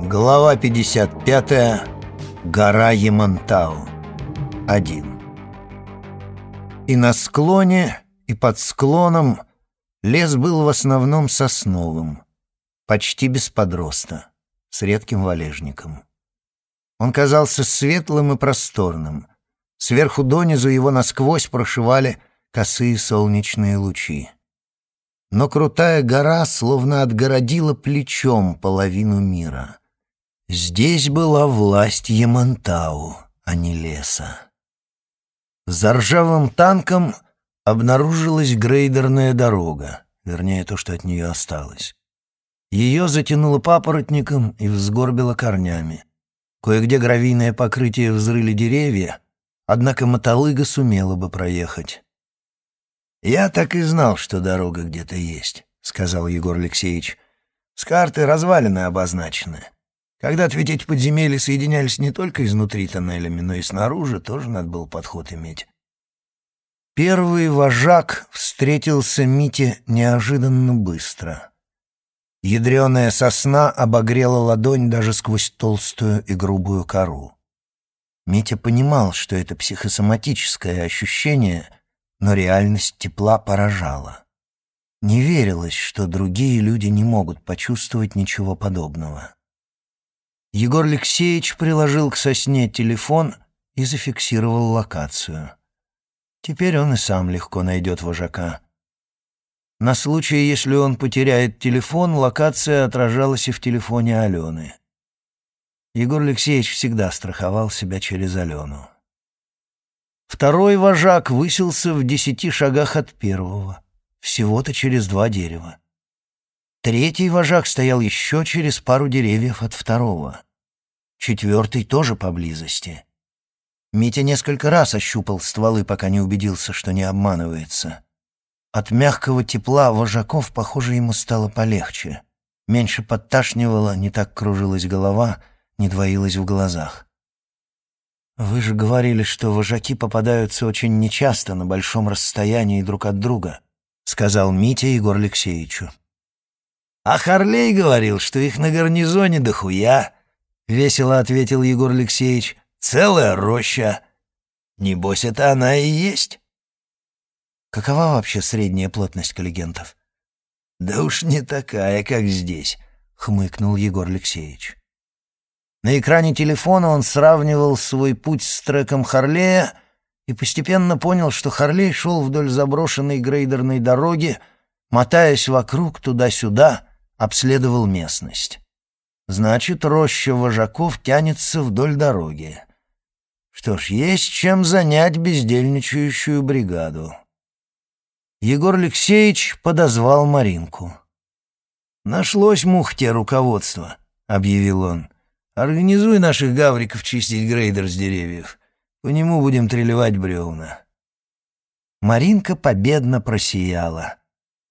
Глава 55. Гора Ямантау. 1. И на склоне, и под склоном лес был в основном сосновым, почти без подроста, с редким валежником. Он казался светлым и просторным. Сверху донизу его насквозь прошивали косые солнечные лучи. Но крутая гора словно отгородила плечом половину мира. Здесь была власть Ямантау, а не леса. За ржавым танком обнаружилась грейдерная дорога, вернее, то, что от нее осталось. Ее затянуло папоротником и взгорбило корнями. Кое-где гравийное покрытие взрыли деревья, однако мотолыга сумела бы проехать. «Я так и знал, что дорога где-то есть», — сказал Егор Алексеевич. «С карты развалины обозначены. Когда-то ведь эти подземелья соединялись не только изнутри тоннелями, но и снаружи тоже надо было подход иметь». Первый вожак встретился Мите неожиданно быстро. Ядреная сосна обогрела ладонь даже сквозь толстую и грубую кору. Митя понимал, что это психосоматическое ощущение — но реальность тепла поражала. Не верилось, что другие люди не могут почувствовать ничего подобного. Егор Алексеевич приложил к сосне телефон и зафиксировал локацию. Теперь он и сам легко найдет вожака. На случай, если он потеряет телефон, локация отражалась и в телефоне Алены. Егор Алексеевич всегда страховал себя через Алену. Второй вожак высился в десяти шагах от первого, всего-то через два дерева. Третий вожак стоял еще через пару деревьев от второго. Четвертый тоже поблизости. Митя несколько раз ощупал стволы, пока не убедился, что не обманывается. От мягкого тепла вожаков, похоже, ему стало полегче. Меньше подташнивало, не так кружилась голова, не двоилась в глазах. «Вы же говорили, что вожаки попадаются очень нечасто на большом расстоянии друг от друга», — сказал Митя Егор Алексеевичу. «А Харлей говорил, что их на гарнизоне дохуя», — весело ответил Егор Алексеевич. «Целая роща. Небось, это она и есть». «Какова вообще средняя плотность коллегентов?» «Да уж не такая, как здесь», — хмыкнул Егор Алексеевич. На экране телефона он сравнивал свой путь с треком Харлея и постепенно понял, что Харлей шел вдоль заброшенной грейдерной дороги, мотаясь вокруг туда-сюда, обследовал местность. Значит, роща вожаков тянется вдоль дороги. Что ж, есть чем занять бездельничающую бригаду. Егор Алексеевич подозвал Маринку. «Нашлось мухте руководство», — объявил он. Организуй наших гавриков чистить грейдер с деревьев. По нему будем трелевать бревна». Маринка победно просияла.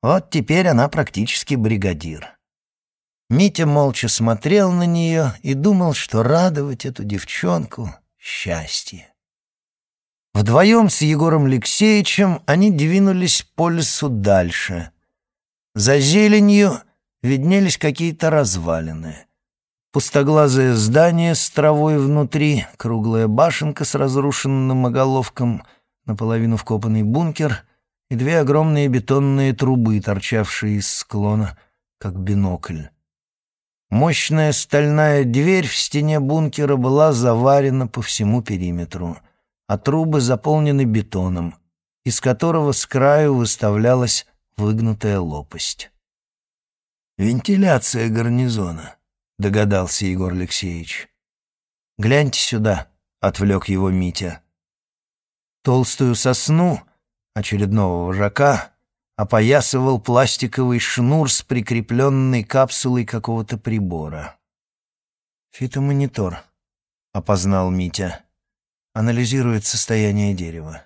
Вот теперь она практически бригадир. Митя молча смотрел на нее и думал, что радовать эту девчонку — счастье. Вдвоем с Егором Алексеевичем они двинулись по лесу дальше. За зеленью виднелись какие-то развалины — Пустоглазое здание с травой внутри, круглая башенка с разрушенным оголовком, наполовину вкопанный бункер и две огромные бетонные трубы, торчавшие из склона, как бинокль. Мощная стальная дверь в стене бункера была заварена по всему периметру, а трубы заполнены бетоном, из которого с краю выставлялась выгнутая лопасть. «Вентиляция гарнизона», — догадался Егор Алексеевич. «Гляньте сюда», — отвлек его Митя. Толстую сосну очередного вожака опоясывал пластиковый шнур с прикрепленной капсулой какого-то прибора. «Фитомонитор», — опознал Митя. «Анализирует состояние дерева».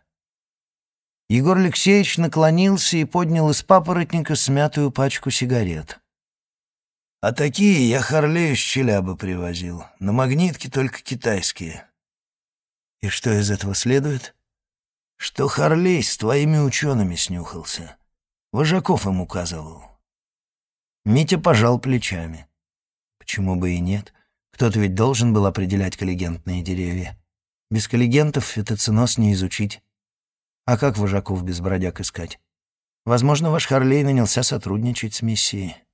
Егор Алексеевич наклонился и поднял из папоротника смятую пачку сигарет. А такие я Харлею с Челябы привозил. На магнитке только китайские. И что из этого следует? Что Харлей с твоими учеными снюхался. Вожаков им указывал. Митя пожал плечами. Почему бы и нет? Кто-то ведь должен был определять коллегентные деревья. Без коллегентов фитоценоз не изучить. А как вожаков без бродяг искать? Возможно, ваш Харлей нанялся сотрудничать с миссией.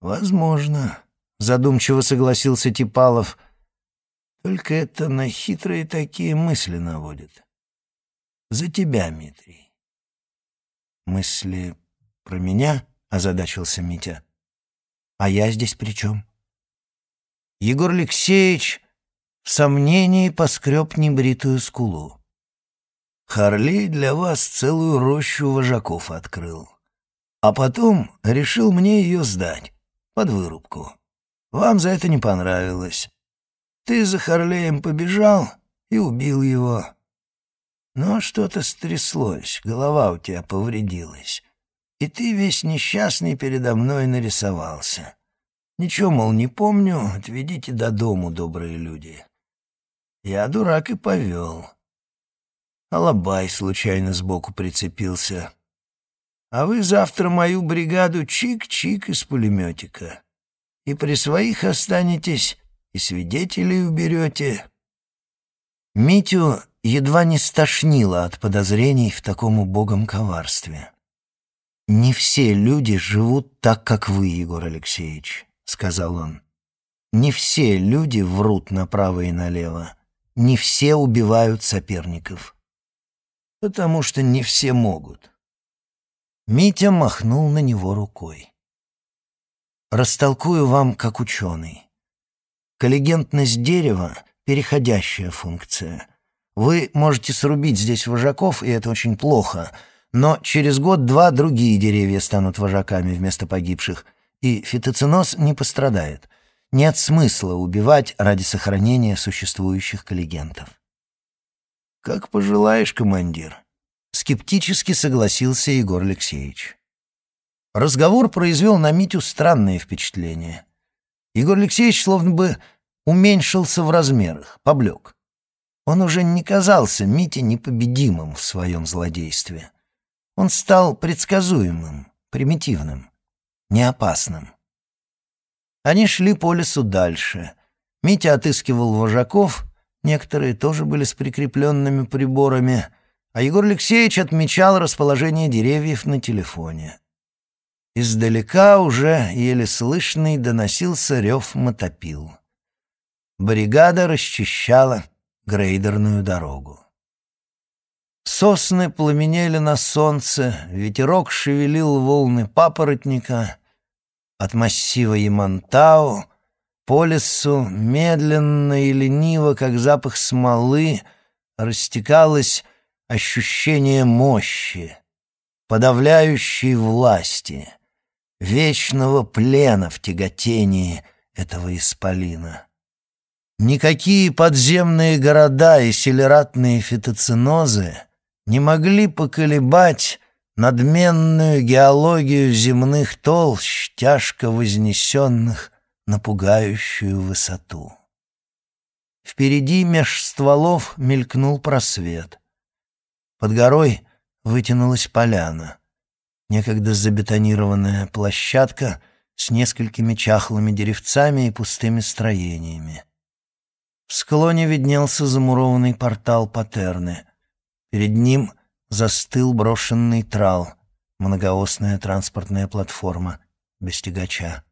Возможно, задумчиво согласился Типалов. Только это на хитрые такие мысли наводит. За тебя, Митрий. Мысли про меня? озадачился Митя. А я здесь при чем? Егор Алексеевич в сомнении поскреб небритую скулу. Харлей для вас целую рощу вожаков открыл. А потом решил мне ее сдать, под вырубку. Вам за это не понравилось. Ты за Харлеем побежал и убил его. Но что-то стряслось, голова у тебя повредилась. И ты весь несчастный передо мной нарисовался. Ничего, мол, не помню, отведите до дому, добрые люди. Я дурак и повел. Алабай случайно сбоку прицепился. А вы завтра мою бригаду чик-чик из пулеметика. И при своих останетесь, и свидетелей уберете. Митю едва не стошнило от подозрений в таком убогом коварстве. «Не все люди живут так, как вы, Егор Алексеевич», — сказал он. «Не все люди врут направо и налево. Не все убивают соперников. Потому что не все могут». Митя махнул на него рукой. «Растолкую вам, как ученый. Коллегентность дерева — переходящая функция. Вы можете срубить здесь вожаков, и это очень плохо — но через год-два другие деревья станут вожаками вместо погибших, и фитоценоз не пострадает. Нет смысла убивать ради сохранения существующих коллегентов. «Как пожелаешь, командир», — скептически согласился Егор Алексеевич. Разговор произвел на Митю странное впечатление. Егор Алексеевич словно бы уменьшился в размерах, поблек. Он уже не казался Мите непобедимым в своем злодействе. Он стал предсказуемым, примитивным, неопасным. Они шли по лесу дальше. Митя отыскивал вожаков, некоторые тоже были с прикрепленными приборами, а Егор Алексеевич отмечал расположение деревьев на телефоне. Издалека уже еле слышный доносился рев мотопил. Бригада расчищала грейдерную дорогу. Сосны пламенели на солнце, ветерок шевелил волны папоротника. От массива Ямантау по лесу медленно и лениво, как запах смолы, растекалось ощущение мощи, подавляющей власти, вечного плена в тяготении этого исполина. Никакие подземные города и селератные фитоцинозы — не могли поколебать надменную геологию земных толщ, тяжко вознесенных на пугающую высоту. Впереди меж стволов мелькнул просвет. Под горой вытянулась поляна, некогда забетонированная площадка с несколькими чахлыми деревцами и пустыми строениями. В склоне виднелся замурованный портал Патерны — Перед ним застыл брошенный трал, многоосная транспортная платформа без тягача.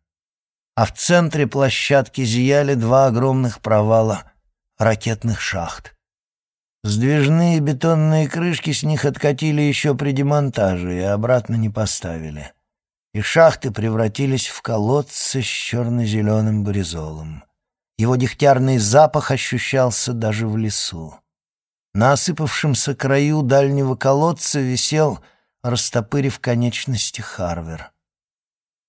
А в центре площадки зияли два огромных провала ракетных шахт. Сдвижные бетонные крышки с них откатили еще при демонтаже и обратно не поставили. И шахты превратились в колодцы с черно-зеленым бризолом. Его дегтярный запах ощущался даже в лесу. На осыпавшемся краю дальнего колодца висел, растопырив конечности, Харвер.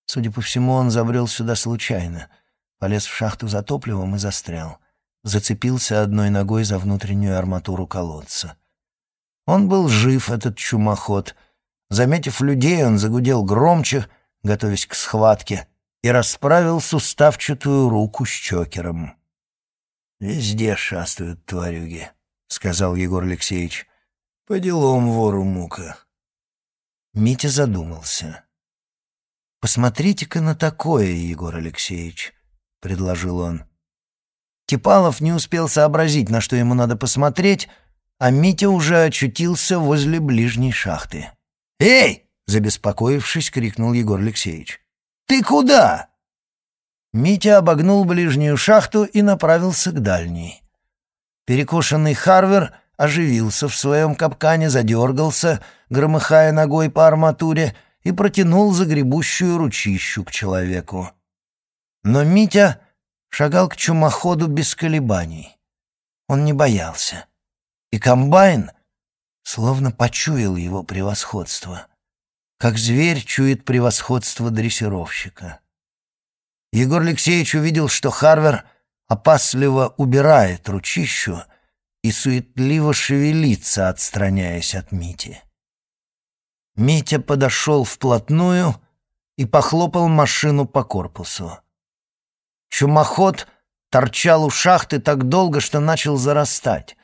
Судя по всему, он забрел сюда случайно, полез в шахту за топливом и застрял. Зацепился одной ногой за внутреннюю арматуру колодца. Он был жив, этот чумоход. Заметив людей, он загудел громче, готовясь к схватке, и расправил суставчатую руку с чокером. Везде шастают тварюги. — сказал Егор Алексеевич. «По делам вору мука». Митя задумался. «Посмотрите-ка на такое, Егор Алексеевич. — предложил он. Типалов не успел сообразить, на что ему надо посмотреть, а Митя уже очутился возле ближней шахты. «Эй!» — забеспокоившись, крикнул Егор Алексеевич. «Ты куда?» Митя обогнул ближнюю шахту и направился к дальней. Перекошенный Харвер оживился в своем капкане, задергался, громыхая ногой по арматуре, и протянул загребущую ручищу к человеку. Но Митя шагал к чумоходу без колебаний. Он не боялся. И комбайн словно почуял его превосходство, как зверь чует превосходство дрессировщика. Егор Алексеевич увидел, что Харвер опасливо убирает ручищу и суетливо шевелится, отстраняясь от Мити. Митя подошел вплотную и похлопал машину по корпусу. Чумоход торчал у шахты так долго, что начал зарастать.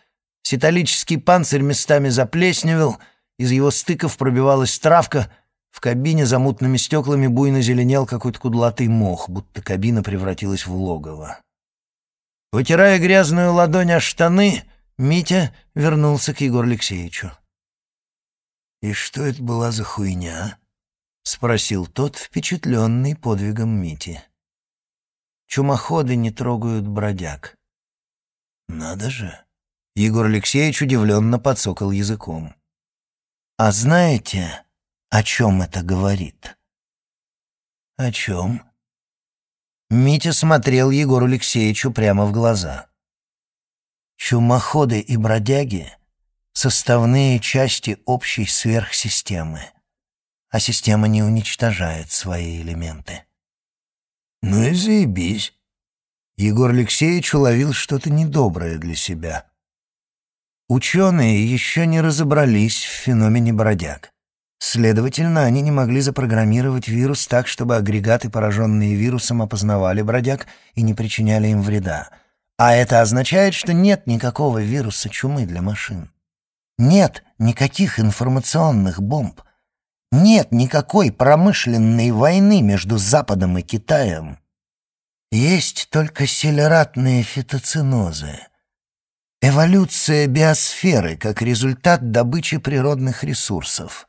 Ситалический панцирь местами заплесневел, из его стыков пробивалась травка, в кабине за мутными стеклами буйно зеленел какой-то кудлатый мох, будто кабина превратилась в логово. Вытирая грязную ладонь о штаны, Митя вернулся к Егору Алексеевичу. «И что это была за хуйня?» — спросил тот, впечатленный подвигом Мити. Чумоходы не трогают бродяг. Надо же. Егор Алексеевич удивленно подсокал языком. А знаете, о чем это говорит? О чем? Митя смотрел Егору Алексеевичу прямо в глаза. Чумоходы и бродяги — составные части общей сверхсистемы, а система не уничтожает свои элементы. «Ну и заебись». Егор Алексеевич уловил что-то недоброе для себя. Ученые еще не разобрались в феномене бродяг. Следовательно, они не могли запрограммировать вирус так, чтобы агрегаты, пораженные вирусом, опознавали бродяг и не причиняли им вреда. А это означает, что нет никакого вируса чумы для машин. Нет никаких информационных бомб. Нет никакой промышленной войны между Западом и Китаем. Есть только селератные фитоцинозы. Эволюция биосферы как результат добычи природных ресурсов.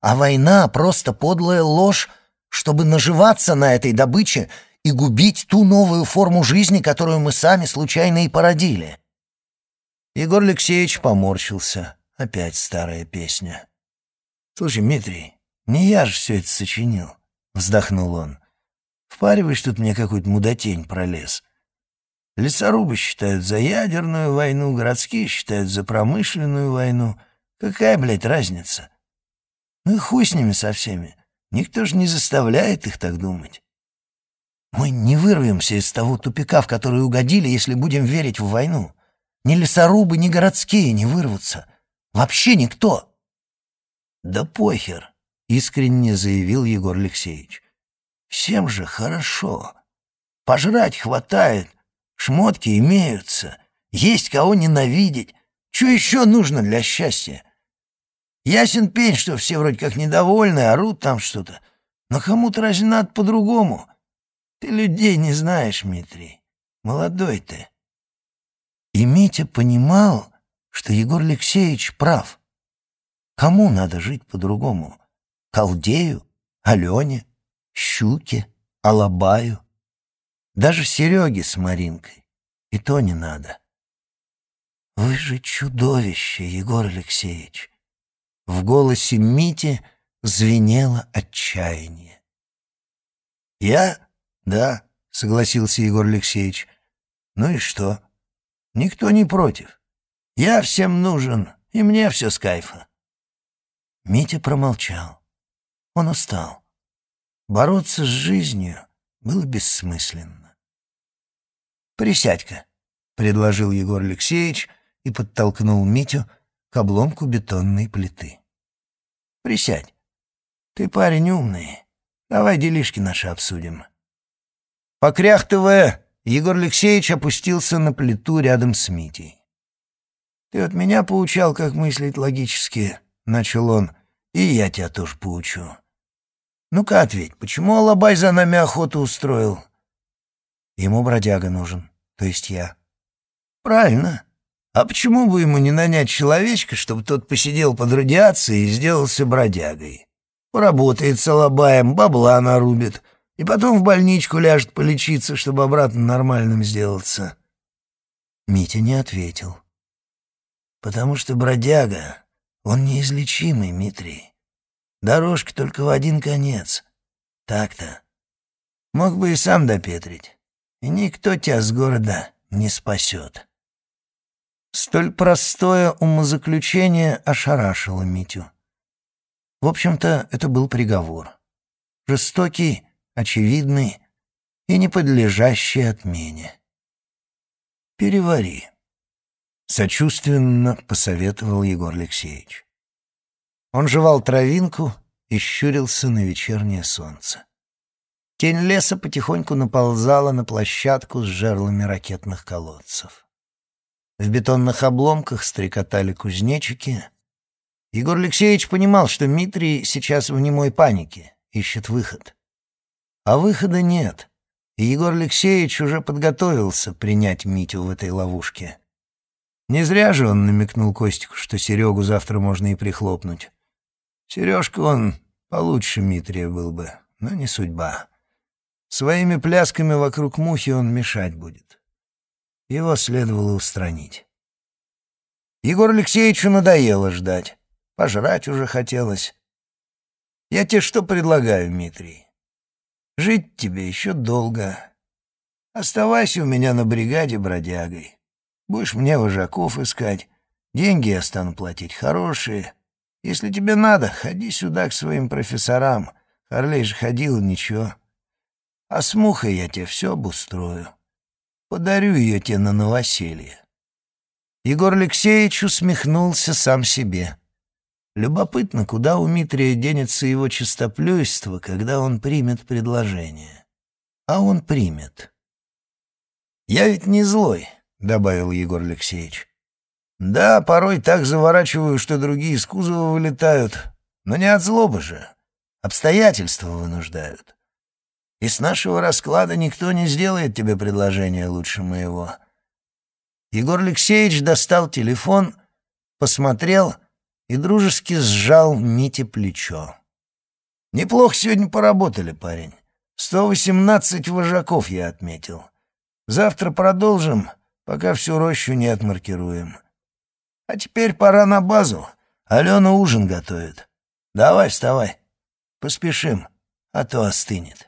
А война — просто подлая ложь, чтобы наживаться на этой добыче и губить ту новую форму жизни, которую мы сами случайно и породили. Егор Алексеевич поморщился. Опять старая песня. «Слушай, Дмитрий, не я же все это сочинил», — вздохнул он. «Впариваешь тут мне какой-то мудотень пролез. Лесорубы считают за ядерную войну, городские считают за промышленную войну. Какая, блядь, разница? Ну и хуй с ними со всеми. Никто же не заставляет их так думать. Мы не вырвемся из того тупика, в который угодили, если будем верить в войну. Ни лесорубы, ни городские не вырвутся. Вообще никто. «Да похер», — искренне заявил Егор Алексеевич. «Всем же хорошо. Пожрать хватает, шмотки имеются, есть кого ненавидеть. Что еще нужно для счастья? Ясен пень, что все вроде как недовольны, орут там что-то. Но кому-то разве надо по-другому? Ты людей не знаешь, Дмитрий. Молодой ты». И Митя понимал, что Егор Алексеевич прав. Кому надо жить по-другому? Колдею? Алене? Щуке? Алабаю? Даже Сереге с Маринкой. И то не надо. Вы же чудовище, Егор Алексеевич. В голосе Мити звенело отчаяние. «Я? Да», — согласился Егор Алексеевич. «Ну и что? Никто не против. Я всем нужен, и мне все с кайфа. Митя промолчал. Он устал. Бороться с жизнью было бессмысленно. «Присядь-ка», — предложил Егор Алексеевич и подтолкнул Митю к обломку бетонной плиты. «Присядь. Ты парень умный. Давай делишки наши обсудим». Покряхтывая, Егор Алексеевич опустился на плиту рядом с Митей. «Ты от меня поучал, как мыслить логически», — начал он, — «и я тебя тоже поучу. Ну-ка ответь, почему Алабай за нами охоту устроил?» Ему бродяга нужен, то есть я». «Правильно. А почему бы ему не нанять человечка, чтобы тот посидел под радиацией и сделался бродягой? Поработает салабаем, бабла нарубит, и потом в больничку ляжет полечиться, чтобы обратно нормальным сделаться». Митя не ответил. «Потому что бродяга, он неизлечимый, Митрий. Дорожка только в один конец. Так-то. Мог бы и сам допетрить. И никто тебя с города не спасет». Столь простое умозаключение ошарашило Митю. В общем-то, это был приговор. Жестокий, очевидный и не подлежащий отмене. «Перевари», — сочувственно посоветовал Егор Алексеевич. Он жевал травинку и щурился на вечернее солнце. Тень леса потихоньку наползала на площадку с жерлами ракетных колодцев. В бетонных обломках стрекотали кузнечики. Егор Алексеевич понимал, что Дмитрий сейчас в немой панике, ищет выход. А выхода нет, и Егор Алексеевич уже подготовился принять Митю в этой ловушке. Не зря же он намекнул Костику, что Серегу завтра можно и прихлопнуть. Сережка он получше Митрия был бы, но не судьба. Своими плясками вокруг мухи он мешать будет. Его следовало устранить. Егору Алексеевичу надоело ждать. Пожрать уже хотелось. Я тебе что предлагаю, Дмитрий? Жить тебе еще долго. Оставайся у меня на бригаде бродягой. Будешь мне вожаков искать. Деньги я стану платить хорошие. Если тебе надо, ходи сюда к своим профессорам. Харлей же ходил, ничего. А с мухой я тебе все обустрою. Подарю ее тебе на новоселье». Егор Алексеевич усмехнулся сам себе. Любопытно, куда у Митрия денется его чистоплюйство, когда он примет предложение. А он примет. «Я ведь не злой», — добавил Егор Алексеевич. «Да, порой так заворачиваю, что другие из кузова вылетают, но не от злобы же. Обстоятельства вынуждают. И с нашего расклада никто не сделает тебе предложение лучше моего». Егор Алексеевич достал телефон, посмотрел и дружески сжал Мите плечо. «Неплохо сегодня поработали, парень. Сто восемнадцать вожаков я отметил. Завтра продолжим, пока всю рощу не отмаркируем. А теперь пора на базу. Алена ужин готовит. Давай, вставай. Поспешим, а то остынет».